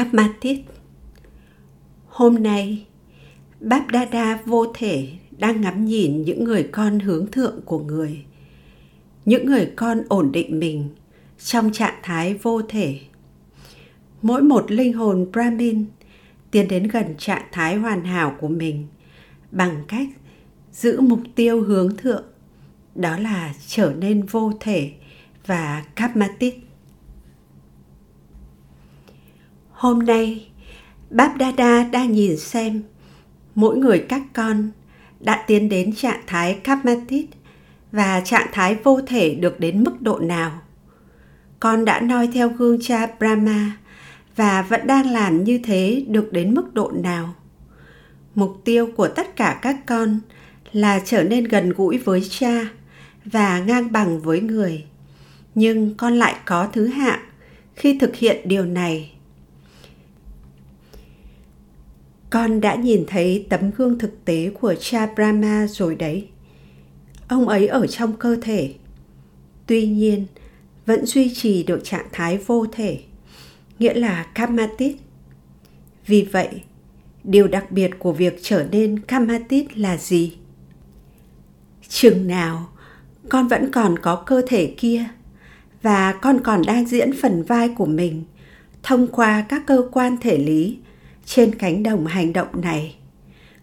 Karmatit Hôm nay, Báp Đa Đa vô thể đang ngắm nhìn những người con hướng thượng của người. Những người con ổn định mình trong trạng thái vô thể. Mỗi một linh hồn Brahmin tiến đến gần trạng thái hoàn hảo của mình bằng cách giữ mục tiêu hướng thượng đó là trở nên vô thể và karmatic hôm nay, báp đa đa đang nhìn xem mỗi người các con đã tiến đến trạng thái kapmatit và trạng thái vô thể được đến mức độ nào. Con đã noi theo gương cha brahma và vẫn đang làm như thế được đến mức độ nào. Mục tiêu của tất cả các con là trở nên gần gũi với cha và ngang bằng với người. Nhưng con lại có thứ hạng khi thực hiện điều này. Con đã nhìn thấy tấm gương thực tế của cha brahma rồi đấy. Ông ấy ở trong cơ thể. Tuy nhiên, vẫn duy trì được trạng thái vô thể, nghĩa là kamatit vì vậy, điều đặc biệt của việc trở nên kamatit là gì? Chừng nào, con vẫn còn có cơ thể kia và con còn đang diễn phần vai của mình thông qua các cơ quan thể lý trên cánh đồng hành động này.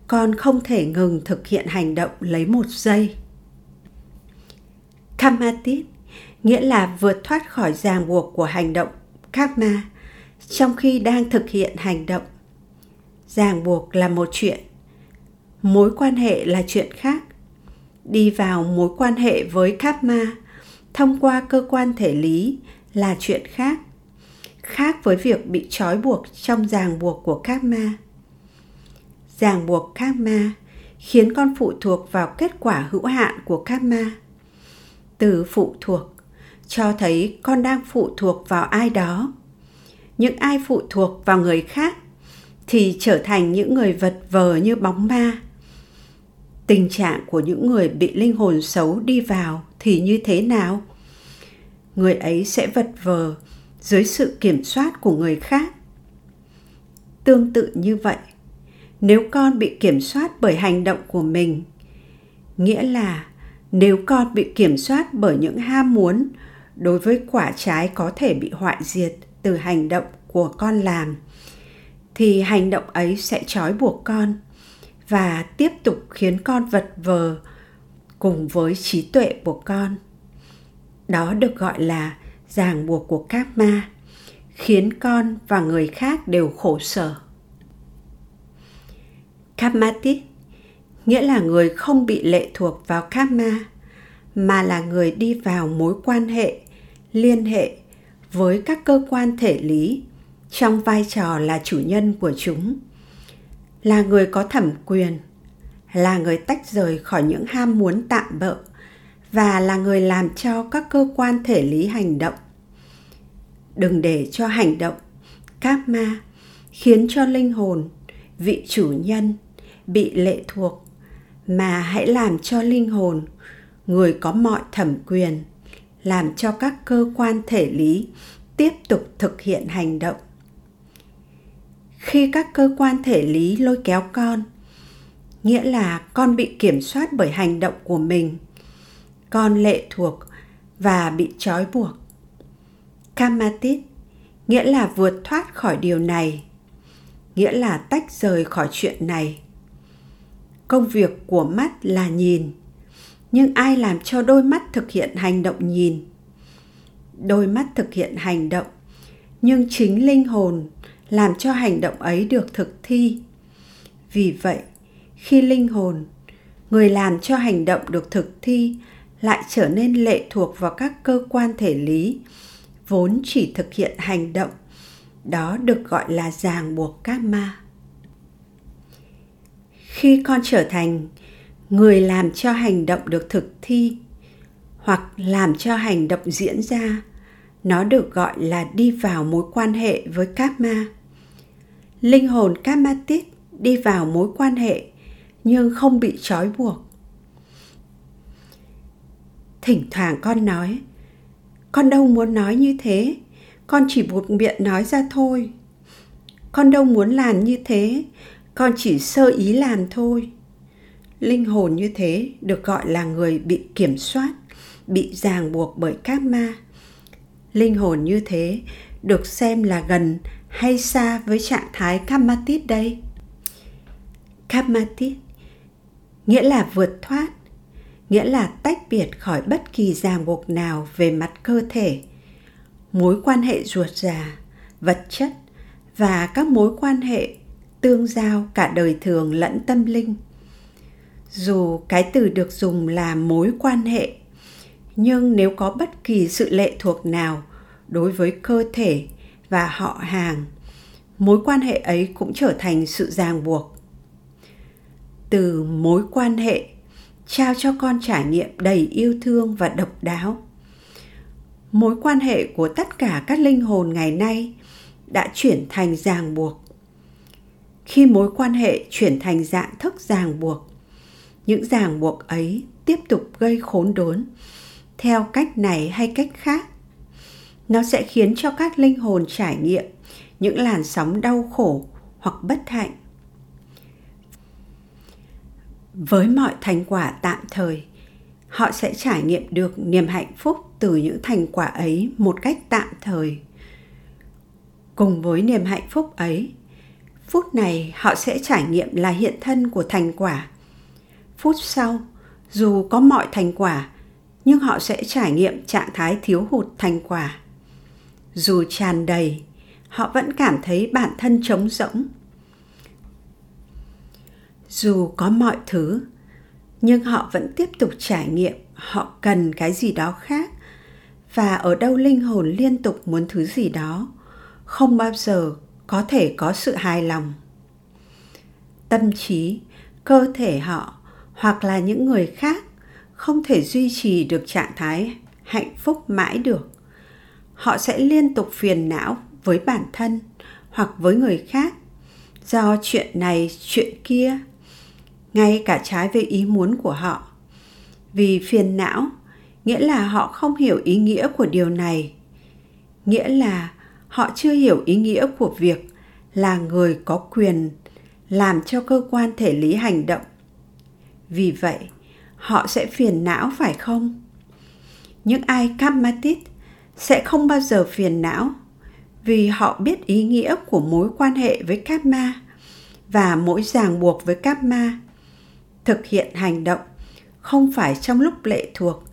Con không thể ngừng thực hiện hành động lấy một giây. Kamatit nghĩa là vượt thoát khỏi ràng buộc của hành động karma trong khi đang thực hiện hành động. Ràng buộc là một chuyện, mối quan hệ là chuyện khác. Đi vào mối quan hệ với karma thông qua cơ quan thể lý là chuyện khác khác với việc bị trói buộc trong ràng buộc của karma ràng buộc karma khiến con phụ thuộc vào kết quả hữu hạn của karma từ phụ thuộc, cho thấy con đang phụ thuộc vào ai đó. Những ai phụ thuộc vào người khác thì trở thành những người vật vờ như bóng ma. Tình trạng của những người bị linh hồn xấu đi vào thì như thế nào? Người ấy sẽ vật vờ dưới sự kiểm soát của người khác. Tương tự như vậy, nếu con bị kiểm soát bởi hành động của mình, nghĩa là nếu con bị kiểm soát bởi những ham muốn đối với quả trái có thể bị hoại diệt từ hành động của con làm, thì hành động ấy sẽ trói buộc con và tiếp tục khiến con vật vờ cùng với trí tuệ của con. Đó được gọi là ràng buộc của các ma, khiến con và người khác đều khổ sở. Karmatic nghĩa là người không bị lệ thuộc vào karma mà là người đi vào mối quan hệ, liên hệ với các cơ quan thể lý trong vai trò là chủ nhân của chúng. Là người có thẩm quyền, là người tách rời khỏi những ham muốn tạm bợ và là người làm cho các cơ quan thể lý hành động đừng để cho hành động các ma khiến cho linh hồn, vị chủ nhân bị lệ thuộc, mà hãy làm cho linh hồn, người có mọi thẩm quyền, làm cho các cơ quan thể lý tiếp tục thực hiện hành động. Khi các cơ quan thể lý lôi kéo con, nghĩa là con bị kiểm soát bởi hành động của mình, con lệ thuộc và bị trói buộc kamatit nghĩa là vượt thoát khỏi điều này, nghĩa là tách rời khỏi chuyện này. Công việc của mắt là nhìn, nhưng ai làm cho đôi mắt thực hiện hành động nhìn? Đôi mắt thực hiện hành động, nhưng chính linh hồn làm cho hành động ấy được thực thi. Vì vậy, khi linh hồn, người làm cho hành động được thực thi, lại trở nên lệ thuộc vào các cơ quan thể lý vốn chỉ thực hiện hành động, đó được gọi là ràng buộc karma. Khi con trở thành người làm cho hành động được thực thi hoặc làm cho hành động diễn ra, nó được gọi là đi vào mối quan hệ với karma. Linh hồn karmatic đi vào mối quan hệ nhưng không bị trói buộc. Thỉnh thoảng con nói con đâu muốn nói như thế con chỉ buộc miệng nói ra thôi con đâu muốn làm như thế, con chỉ sơ ý làm thôi. Linh hồn như thế được gọi là người bị kiểm soát, bị ràng buộc bởi các ma. Linh hồn như thế được xem là gần hay xa với trạng thái Kamatit đây? Kamatit nghĩa là vượt thoát, nghĩa là tách biệt khỏi bất kỳ ràng buộc nào về mặt cơ thể, mối quan hệ ruột già, vật chất và các mối quan hệ tương giao cả đời thường lẫn tâm linh. Dù cái từ được dùng là mối quan hệ, nhưng nếu có bất kỳ sự lệ thuộc nào đối với cơ thể và họ hàng, mối quan hệ ấy cũng trở thành sự ràng buộc. Từ mối quan hệ trao cho con trải nghiệm đầy yêu thương và độc đáo. Mối quan hệ của tất cả các linh hồn ngày nay đã chuyển thành ràng buộc. Khi mối quan hệ chuyển thành dạng thức ràng buộc, những ràng buộc ấy tiếp tục gây khốn đốn theo cách này hay cách khác. Nó sẽ khiến cho các linh hồn trải nghiệm những làn sóng đau khổ hoặc bất hạnh. Với mọi thành quả tạm thời, họ sẽ trải nghiệm được niềm hạnh phúc từ những thành quả ấy một cách tạm thời. Cùng với niềm hạnh phúc ấy phút này họ sẽ trải nghiệm là hiện thân của thành quả. Phút sau dù có mọi thành quả nhưng họ sẽ trải nghiệm trạng thái thiếu hụt thành quả. Dù tràn đầy họ vẫn cảm thấy bản thân trống rỗng dù có mọi thứ, nhưng họ vẫn tiếp tục trải nghiệm họ cần cái gì đó khác và ở đâu linh hồn liên tục muốn thứ gì đó, không bao giờ có thể có sự hài lòng. Tâm trí, cơ thể họ hoặc là những người khác không thể duy trì được trạng thái hạnh phúc mãi được. Họ sẽ liên tục phiền não với bản thân hoặc với người khác do chuyện này, chuyện kia ngay cả trái với ý muốn của họ. Vì phiền não, nghĩa là họ không hiểu ý nghĩa của điều này. Nghĩa là họ chưa hiểu ý nghĩa của việc là người có quyền làm cho cơ quan thể lý hành động. Vì vậy, họ sẽ phiền não phải không? Những ai karmatit sẽ không bao giờ phiền não vì họ biết ý nghĩa của mối quan hệ với karma và mỗi ràng buộc với karma thực hiện hành động không phải trong lúc lệ thuộc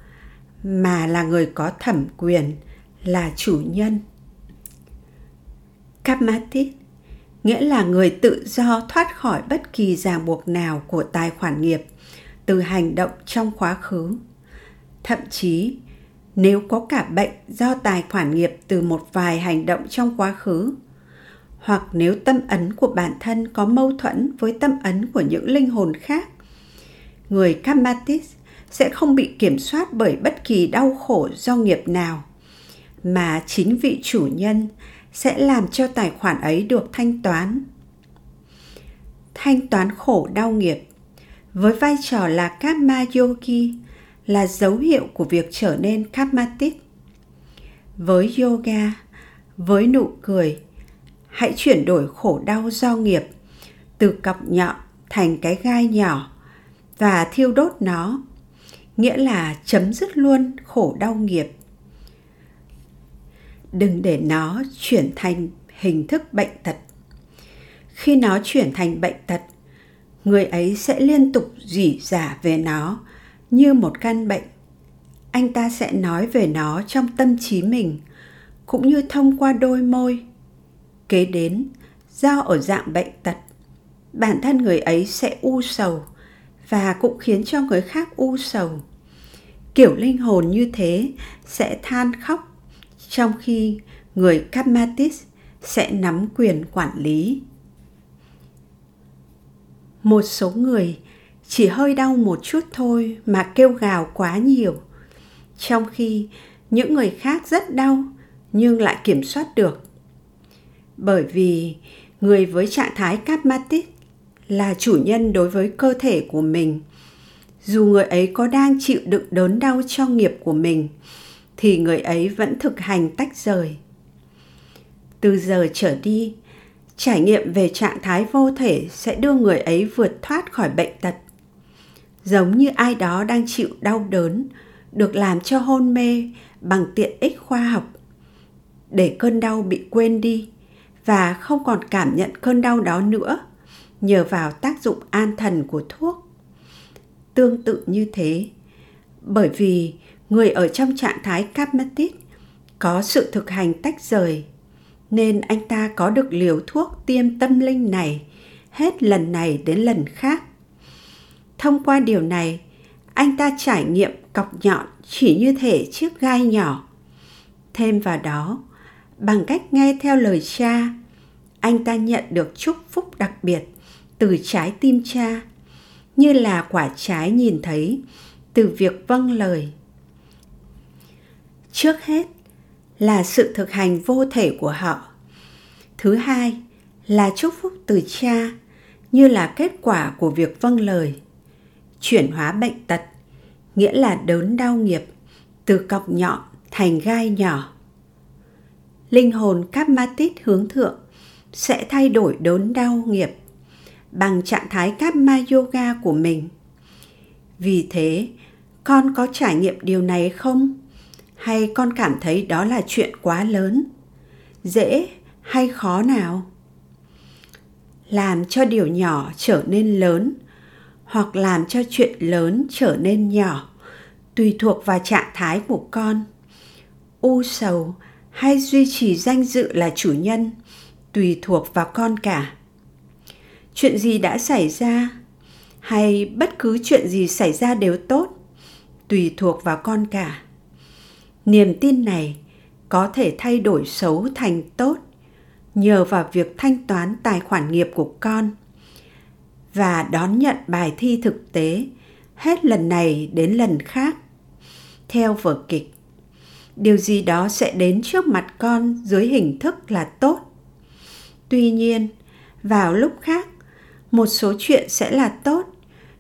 mà là người có thẩm quyền là chủ nhân Karmatit nghĩa là người tự do thoát khỏi bất kỳ ràng buộc nào của tài khoản nghiệp từ hành động trong quá khứ. Thậm chí, nếu có cả bệnh do tài khoản nghiệp từ một vài hành động trong quá khứ, hoặc nếu tâm ấn của bản thân có mâu thuẫn với tâm ấn của những linh hồn khác, người Kamatis sẽ không bị kiểm soát bởi bất kỳ đau khổ do nghiệp nào, mà chính vị chủ nhân sẽ làm cho tài khoản ấy được thanh toán. Thanh toán khổ đau nghiệp với vai trò là karma yogi là dấu hiệu của việc trở nên karmatic. Với yoga, với nụ cười, hãy chuyển đổi khổ đau do nghiệp từ cọc nhọn thành cái gai nhỏ và thiêu đốt nó, nghĩa là chấm dứt luôn khổ đau nghiệp. Đừng để nó chuyển thành hình thức bệnh tật. Khi nó chuyển thành bệnh tật người ấy sẽ liên tục dỉ giả về nó như một căn bệnh. Anh ta sẽ nói về nó trong tâm trí mình cũng như thông qua đôi môi. Kế đến do ở dạng bệnh tật bản thân người ấy sẽ u sầu và cũng khiến cho người khác u sầu kiểu linh hồn như thế sẽ than khóc trong khi người Karmatis sẽ nắm quyền quản lý. Một số người chỉ hơi đau một chút thôi mà kêu gào quá nhiều, trong khi những người khác rất đau nhưng lại kiểm soát được. Bởi vì người với trạng thái Karmatis là chủ nhân đối với cơ thể của mình. Dù người ấy có đang chịu đựng đớn đau cho nghiệp của mình, thì người ấy vẫn thực hành tách rời. Từ giờ trở đi trải nghiệm về trạng thái vô thể sẽ đưa người ấy vượt thoát khỏi bệnh tật. Giống như ai đó đang chịu đau đớn được làm cho hôn mê bằng tiện ích khoa học để cơn đau bị quên đi và không còn cảm nhận cơn đau đó nữa nhờ vào tác dụng an thần của thuốc. Tương tự như thế, bởi vì người ở trong trạng thái kapmatit có sự thực hành tách rời, nên anh ta có được liều thuốc tiêm tâm linh này hết lần này đến lần khác. Thông qua điều này, anh ta trải nghiệm cọc nhọn chỉ như thể chiếc gai nhỏ. Thêm vào đó, bằng cách nghe theo lời cha, anh ta nhận được chúc phúc đặc biệt từ trái tim cha, như là quả trái nhìn thấy từ việc vâng lời. Trước hết là sự thực hành vô thể của họ. Thứ hai là chúc phúc từ cha, như là kết quả của việc vâng lời. Chuyển hóa bệnh tật, nghĩa là đớn đau nghiệp, từ cọc nhọn thành gai nhỏ. Linh hồn Kapmatit hướng thượng sẽ thay đổi đớn đau nghiệp bằng trạng thái Karma Yoga của mình. Vì thế, con có trải nghiệm điều này không? Hay con cảm thấy đó là chuyện quá lớn? Dễ hay khó nào? Làm cho điều nhỏ trở nên lớn hoặc làm cho chuyện lớn trở nên nhỏ tùy thuộc vào trạng thái của con. U sầu hay duy trì danh dự là chủ nhân tùy thuộc vào con cả chuyện gì đã xảy ra? Hay bất cứ chuyện gì xảy ra đều tốt, tùy thuộc vào con cả. Niềm tin này có thể thay đổi xấu thành tốt nhờ vào việc thanh toán tài khoản nghiệp của con. Và đón nhận bài thi thực tế hết lần này đến lần khác. Theo vở kịch, điều gì đó sẽ đến trước mặt con dưới hình thức là tốt. Tuy nhiên, vào lúc khác một số chuyện sẽ là tốt,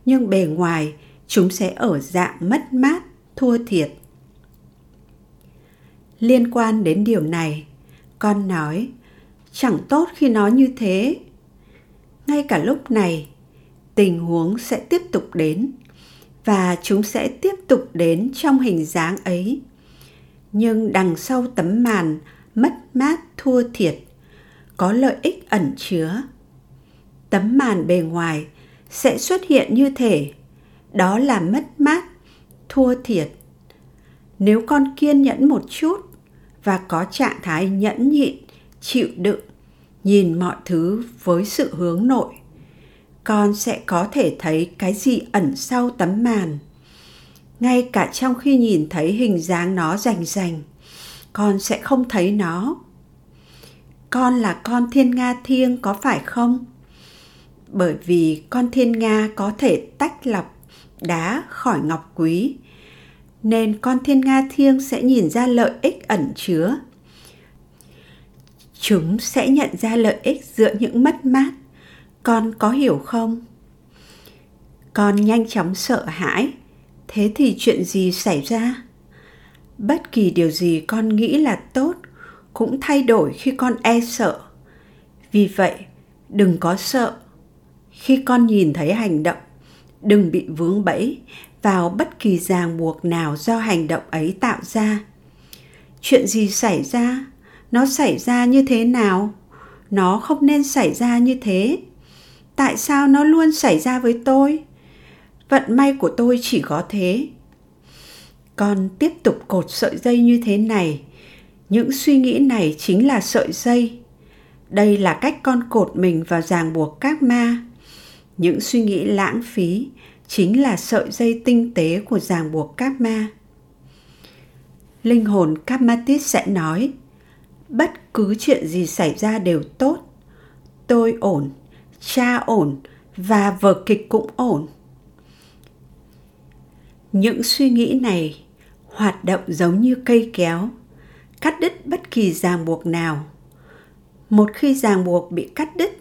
nhưng bề ngoài, chúng sẽ ở dạng mất mát, thua thiệt. Liên quan đến điều này, con nói, chẳng tốt khi nói như thế. Ngay cả lúc này, tình huống sẽ tiếp tục đến, và chúng sẽ tiếp tục đến trong hình dáng ấy. Nhưng đằng sau tấm màn mất mát thua thiệt, có lợi ích ẩn chứa tấm màn bề ngoài sẽ xuất hiện như thể đó là mất mát, thua thiệt. Nếu con kiên nhẫn một chút và có trạng thái nhẫn nhịn, chịu đựng, nhìn mọi thứ với sự hướng nội, con sẽ có thể thấy cái gì ẩn sau tấm màn. Ngay cả trong khi nhìn thấy hình dáng nó rành rành, con sẽ không thấy nó. Con là con thiên nga thiêng có phải không? Bởi vì con thiên nga có thể tách lọc đá khỏi ngọc quý. Nên con thiên nga thiêng sẽ nhìn ra lợi ích ẩn chứa. Chúng sẽ nhận ra lợi ích giữa những mất mát. Con có hiểu không? Con nhanh chóng sợ hãi. Thế thì chuyện gì xảy ra? Bất kỳ điều gì con nghĩ là tốt cũng thay đổi khi con e sợ. Vì vậy, đừng có sợ khi con nhìn thấy hành động, đừng bị vướng bẫy vào bất kỳ ràng buộc nào do hành động ấy tạo ra. Chuyện gì xảy ra? Nó xảy ra như thế nào? Nó không nên xảy ra như thế. Tại sao nó luôn xảy ra với tôi? Vận may của tôi chỉ có thế. Con tiếp tục cột sợi dây như thế này. Những suy nghĩ này chính là sợi dây. Đây là cách con cột mình vào ràng buộc các ma những suy nghĩ lãng phí chính là sợi dây tinh tế của ràng buộc các ma linh hồn Kamatit sẽ nói, bất cứ chuyện gì xảy ra đều tốt. Tôi ổn, cha ổn và vở kịch cũng ổn. Những suy nghĩ này hoạt động giống như cây kéo, cắt đứt bất kỳ ràng buộc nào. Một khi ràng buộc bị cắt đứt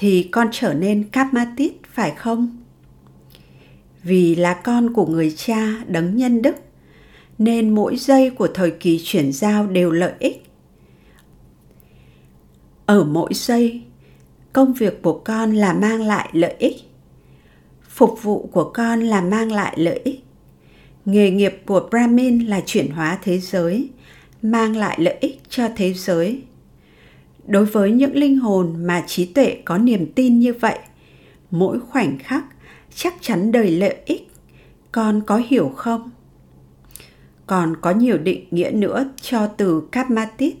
thì con trở nên kapmatit phải không? Vì là con của người cha đấng nhân đức, nên mỗi giây của thời kỳ chuyển giao đều lợi ích. Ở mỗi giây, công việc của con là mang lại lợi ích. Phục vụ của con là mang lại lợi ích. Nghề nghiệp của brahmin là chuyển hóa thế giới, mang lại lợi ích cho thế giới đối với những linh hồn mà trí tuệ có niềm tin như vậy, mỗi khoảnh khắc chắc chắn đầy lợi ích. Con có hiểu không? Còn có nhiều định nghĩa nữa cho từ karmatit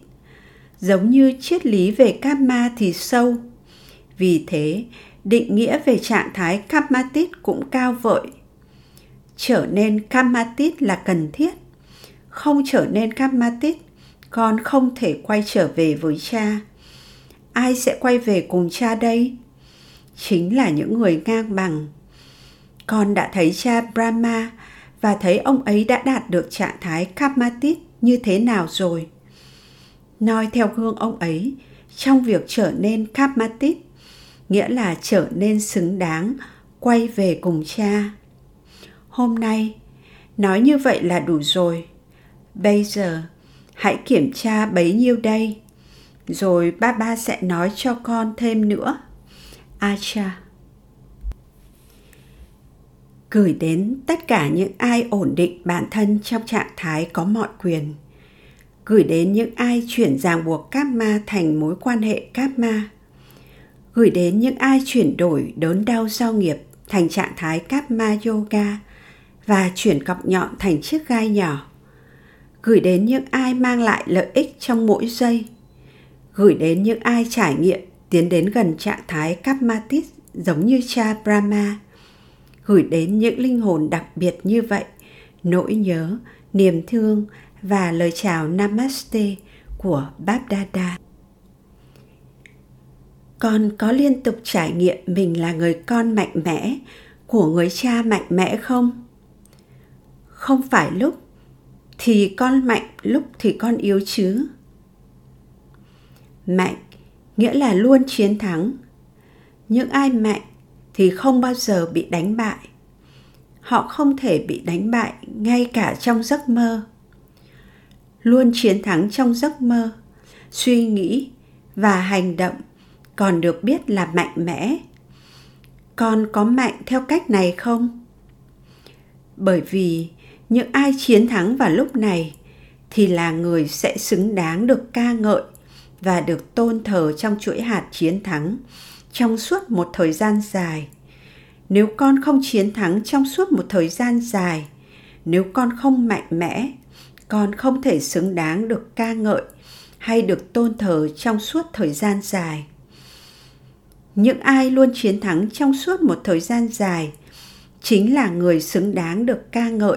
giống như triết lý về karma thì sâu. Vì thế, định nghĩa về trạng thái karmatit cũng cao vợi. Trở nên karmatit là cần thiết. Không trở nên karmatit con không thể quay trở về với cha ai sẽ quay về cùng cha đây? Chính là những người ngang bằng. Con đã thấy cha brahma và thấy ông ấy đã đạt được trạng thái karmatit như thế nào rồi. Noi theo gương ông ấy, trong việc trở nên karmatit, nghĩa là trở nên xứng đáng quay về cùng cha. Hôm nay, nói như vậy là đủ rồi. Bây giờ, hãy kiểm tra bấy nhiêu đây rồi ba ba sẽ nói cho con thêm nữa. Acha. Gửi đến tất cả những ai ổn định bản thân trong trạng thái có mọi quyền. Gửi đến những ai chuyển ràng buộc karma thành mối quan hệ karma gửi đến những ai chuyển đổi đớn đau do nghiệp thành trạng thái karma yoga và chuyển cọc nhọn thành chiếc gai nhỏ. Gửi đến những ai mang lại lợi ích trong mỗi giây gửi đến những ai trải nghiệm tiến đến gần trạng thái Kapmatis giống như cha brahma gửi đến những linh hồn đặc biệt như vậy nỗi nhớ niềm thương và lời chào namaste của Babdada. Con có liên tục trải nghiệm mình là người con mạnh mẽ của người cha mạnh mẽ không? Không phải lúc thì con mạnh, lúc thì con yếu chứ. Mạnh, nghĩa là luôn chiến thắng. Những ai mạnh thì không bao giờ bị đánh bại. Họ không thể bị đánh bại ngay cả trong giấc mơ luôn chiến thắng trong giấc mơ, suy nghĩ và hành động còn được biết là mạnh mẽ con có mạnh theo cách này không bởi vì những ai chiến thắng vào lúc này thì là người sẽ xứng đáng được ca ngợi và được tôn thờ trong chuỗi hạt chiến thắng trong suốt một thời gian dài nếu con không chiến thắng trong suốt một thời gian dài, nếu con không mạnh mẽ, con không thể xứng đáng được ca ngợi hay được tôn thờ trong suốt thời gian dài những ai luôn chiến thắng trong suốt một thời gian dài chính là người xứng đáng được ca ngợi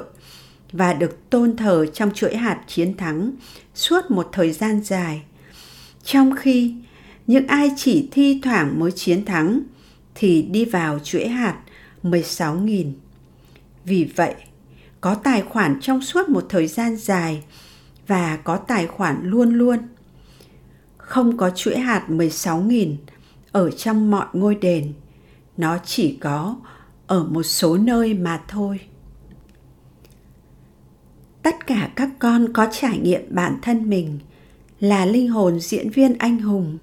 và được tôn thờ trong chuỗi hạt chiến thắng suốt một thời gian dài. Trong khi những ai chỉ thi thoảng mới chiến thắng thì đi vào chuỗi hạt 16.000. Vì vậy, có tài khoản trong suốt một thời gian dài và có tài khoản luôn luôn. Không có chuỗi hạt 16.000 ở trong mọi ngôi đền. Nó chỉ có ở một số nơi mà thôi. Tất cả các con có trải nghiệm bản thân mình là linh hồn diễn viên anh hùng,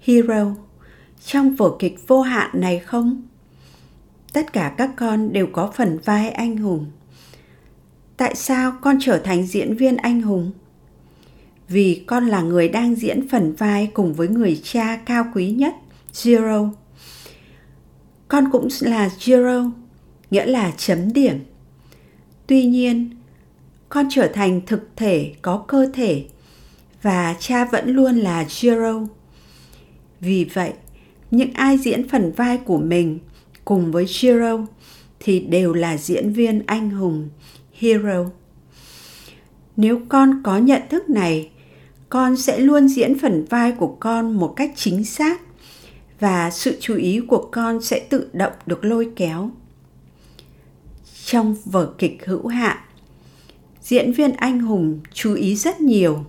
hero trong vở kịch vô hạn này không? Tất cả các con đều có phần vai anh hùng. Tại sao con trở thành diễn viên anh hùng? Vì con là người đang diễn phần vai cùng với người cha cao quý nhất zero. Con cũng là zero nghĩa là chấm điểm. Tuy nhiên con trở thành thực thể có cơ thể và cha vẫn luôn là zero vì vậy, những ai diễn phần vai của mình cùng với zero thì đều là diễn viên anh hùng, hero. Nếu con có nhận thức này, con sẽ luôn diễn phần vai của con một cách chính xác và sự chú ý của con sẽ tự động được lôi kéo. Trong vở kịch hữu hạn diễn viên anh hùng chú ý rất nhiều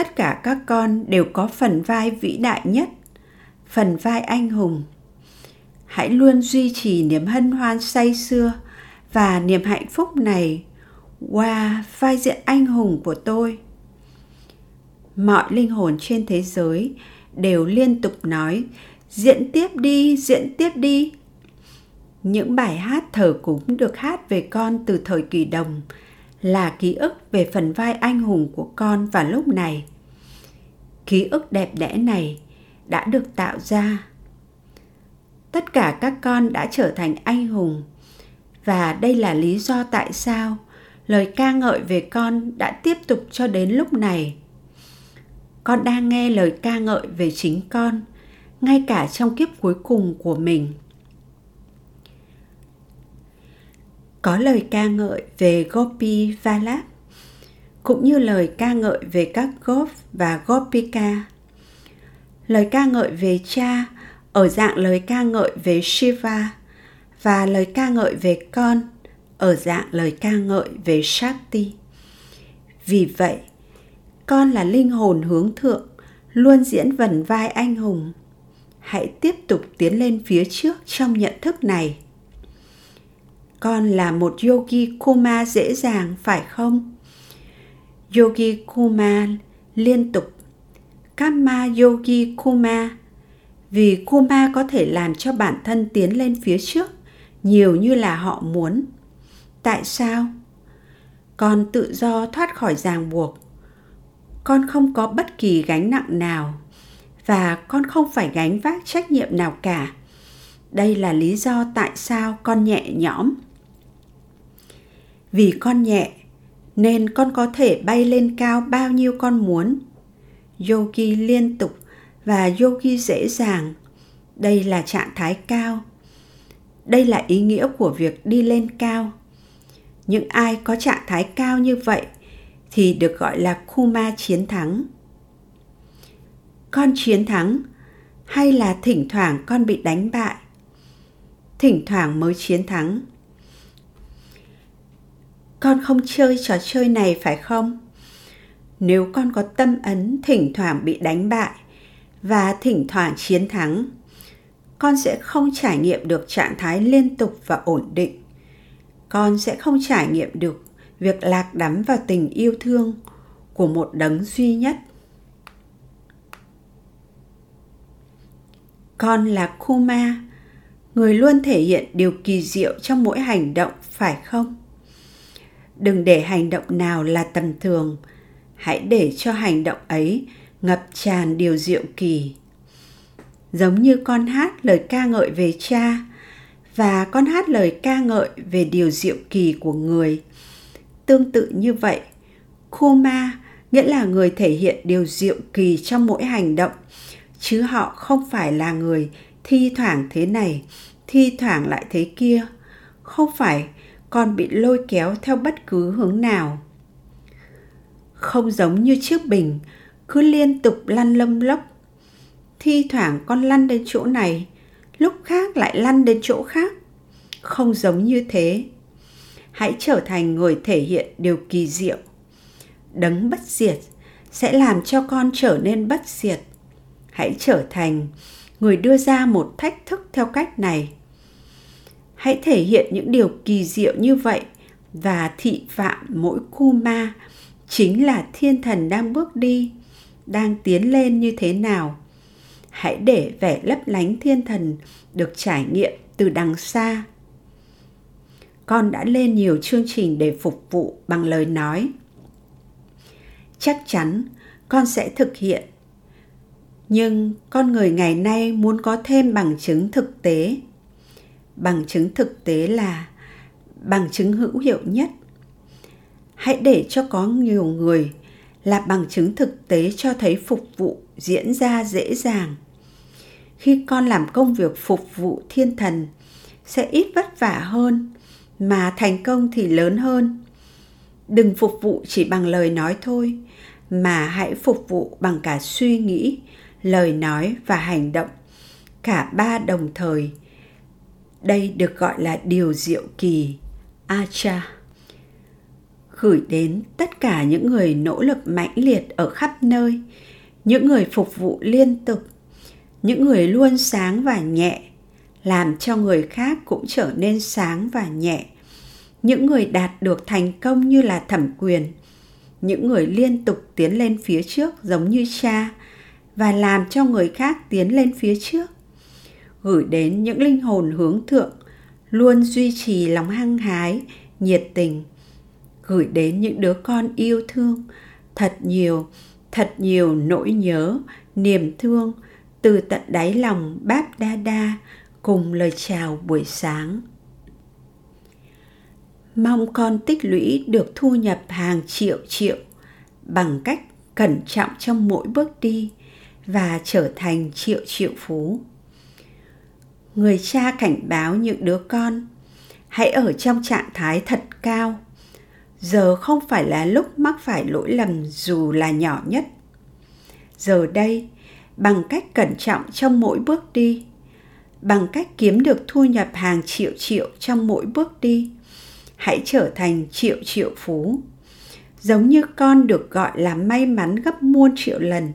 tất cả các con đều có phần vai vĩ đại nhất phần vai anh hùng hãy luôn duy trì niềm hân hoan say sưa và niềm hạnh phúc này qua vai diện anh hùng của tôi mọi linh hồn trên thế giới đều liên tục nói diễn tiếp đi, diễn tiếp đi. Những bài hát thờ cúng được hát về con từ thời kỳ đồng là ký ức về phần vai anh hùng của con vào lúc này. Ký ức đẹp đẽ này đã được tạo ra. Tất cả các con đã trở thành anh hùng và đây là lý do tại sao lời ca ngợi về con đã tiếp tục cho đến lúc này. Con đang nghe lời ca ngợi về chính con, ngay cả trong kiếp cuối cùng của mình. Có lời ca ngợi về Gopi Valap cũng như lời ca ngợi về các Gop và Gopika. Lời ca ngợi về cha ở dạng lời ca ngợi về Shiva và lời ca ngợi về con ở dạng lời ca ngợi về Shakti. Vì vậy, con là linh hồn hướng thượng, luôn diễn vần vai anh hùng hãy tiếp tục tiến lên phía trước trong nhận thức này con là một yogi kuma dễ dàng, phải không? Yogi kuma liên tục. Kama yogi kuma. Vì kuma có thể làm cho bản thân tiến lên phía trước, nhiều như là họ muốn. Tại sao? Con tự do thoát khỏi ràng buộc. Con không có bất kỳ gánh nặng nào và con không phải gánh vác trách nhiệm nào cả. Đây là lý do tại sao con nhẹ nhõm vì con nhẹ, nên con có thể bay lên cao bao nhiêu con muốn. Yogi liên tục và yogi dễ dàng. Đây là trạng thái cao. Đây là ý nghĩa của việc đi lên cao. Những ai có trạng thái cao như vậy thì được gọi là kuma chiến thắng. Con chiến thắng hay là thỉnh thoảng con bị đánh bại? Thỉnh thoảng mới chiến thắng con không chơi trò chơi này phải không? Nếu con có tâm ấn, thỉnh thoảng bị đánh bại và thỉnh thoảng chiến thắng, con sẽ không trải nghiệm được trạng thái liên tục và ổn định. Con sẽ không trải nghiệm được việc lạc đắm vào tình yêu thương của một đấng duy nhất. Con là kuma, người luôn thể hiện điều kỳ diệu trong mỗi hành động, phải không? Đừng để hành động nào là tầm thường. Hãy để cho hành động ấy ngập tràn điều diệu kỳ. Giống như con hát lời ca ngợi về cha và con hát lời ca ngợi về điều diệu kỳ của người. Tương tự như vậy, kuma nghĩa là người thể hiện điều diệu kỳ trong mỗi hành động, chứ họ không phải là người thi thoảng thế này, thi thoảng lại thế kia. Không phải con bị lôi kéo theo bất cứ hướng nào. Không giống như chiếc bình, cứ liên tục lăn lông lốc. Thi thoảng con lăn đến chỗ này, lúc khác lại lăn đến chỗ khác. Không giống như thế. Hãy trở thành người thể hiện điều kỳ diệu. Đấng bất diệt sẽ làm cho con trở nên bất diệt. Hãy trở thành người đưa ra một thách thức theo cách này hãy thể hiện những điều kỳ diệu như vậy và thị phạm mỗi khu ma. Chính là thiên thần đang bước đi, đang tiến lên như thế nào. Hãy để vẻ lấp lánh thiên thần được trải nghiệm từ đằng xa. Con đã lên nhiều chương trình để phục vụ bằng lời nói. Chắc chắn con sẽ thực hiện. Nhưng con người ngày nay muốn có thêm bằng chứng thực tế bằng chứng thực tế là bằng chứng hữu hiệu nhất. Hãy để cho có nhiều người là bằng chứng thực tế cho thấy phục vụ diễn ra dễ dàng. Khi con làm công việc phục vụ thiên thần, sẽ ít vất vả hơn, mà thành công thì lớn hơn. Đừng phục vụ chỉ bằng lời nói thôi, mà hãy phục vụ bằng cả suy nghĩ, lời nói và hành động, cả ba đồng thời đây được gọi là điều diệu kỳ. Acha. Gửi đến tất cả những người nỗ lực mãnh liệt ở khắp nơi. Những người phục vụ liên tục. Những người luôn sáng và nhẹ. Làm cho người khác cũng trở nên sáng và nhẹ. Những người đạt được thành công như là thẩm quyền. Những người liên tục tiến lên phía trước giống như cha và làm cho người khác tiến lên phía trước gửi đến những linh hồn hướng thượng, luôn duy trì lòng hăng hái, nhiệt tình, gửi đến những đứa con yêu thương. Thật nhiều thật nhiều nỗi nhớ, niềm thương từ tận đáy lòng báp đa đa cùng lời chào buổi sáng. Mong con tích lũy được thu nhập hàng triệu triệu bằng cách cẩn trọng trong mỗi bước đi và trở thành triệu triệu phú người cha cảnh báo những đứa con, hãy ở trong trạng thái thật cao. Giờ không phải là lúc mắc phải lỗi lầm dù là nhỏ nhất. Giờ đây, bằng cách cẩn trọng trong mỗi bước đi, bằng cách kiếm được thu nhập hàng triệu triệu trong mỗi bước đi, hãy trở thành triệu triệu phú. Giống như con được gọi là may mắn gấp muôn triệu lần,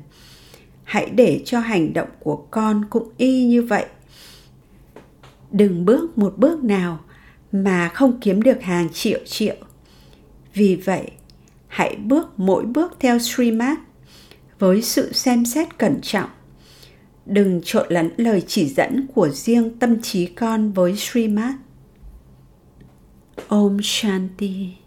hãy để cho hành động của con cũng y như vậy đừng bước một bước nào mà không kiếm được hàng triệu triệu. Vì vậy, hãy bước mỗi bước theo Srimad với sự xem xét cẩn trọng. Đừng trộn lẫn lời chỉ dẫn của riêng tâm trí con với Srimad. Om Shanti.